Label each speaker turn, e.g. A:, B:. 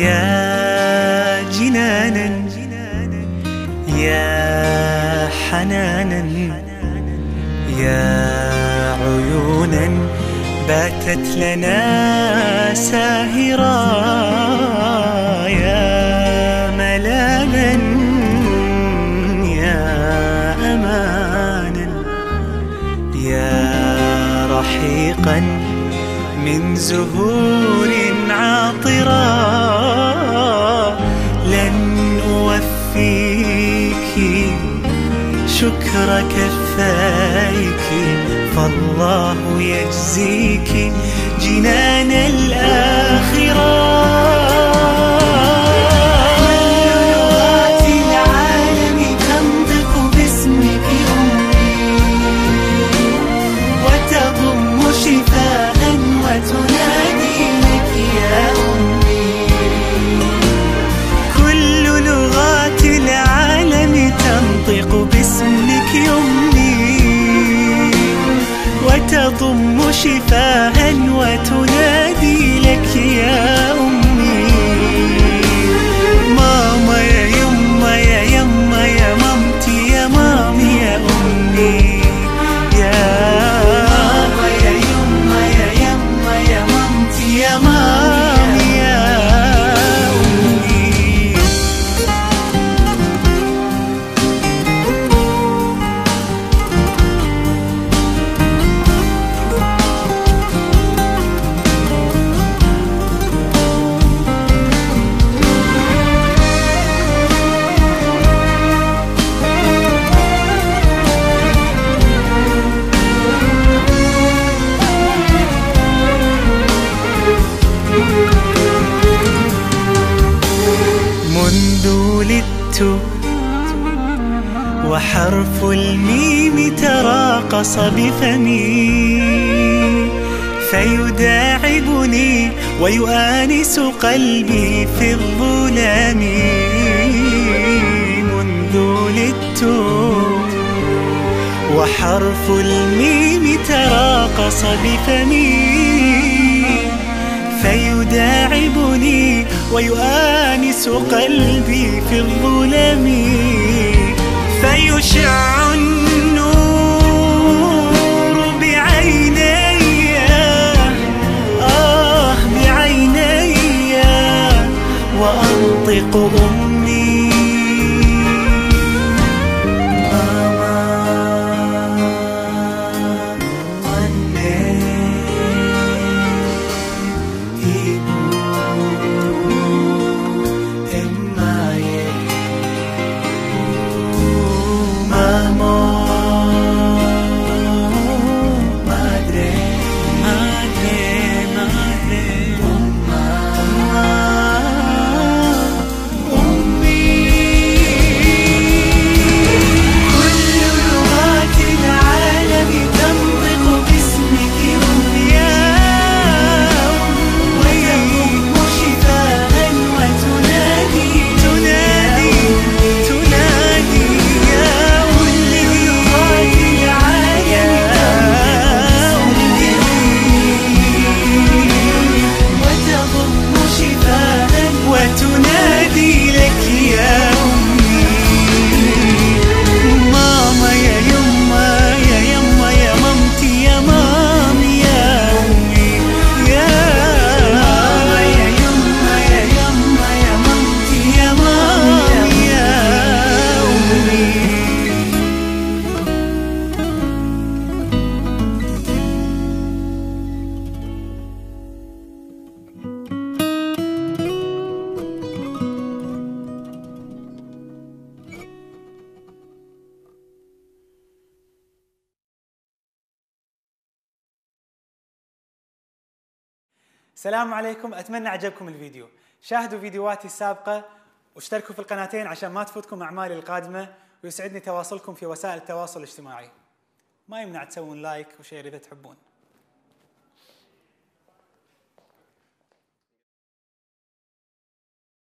A: يا جنانا يا حنانا يا عيونا باتت لنا ساهرا يا ملانا يا أمانا يا رحيقا من زهور عاطرة شكر كفايك فالله يجزيك جنان الآخرة. وحرف الميم تراقص بفمي فيداعبني ويؤانس قلبي في الظلام منذ ولدت وحرف الميم تراقص بفمي فيداعبني ويؤانس قلبي في الظلم فيشع النور بعيني آه بعيني وأنطق أمي
B: السلام عليكم. أتمنى عجبكم الفيديو. شاهدوا فيديوهاتي السابقة واشتركوا في القناتين عشان ما تفوتكم أعمالي القادمة ويسعدني تواصلكم في وسائل التواصل الاجتماعي. ما يمنع تسوون like و share إذا تحبون.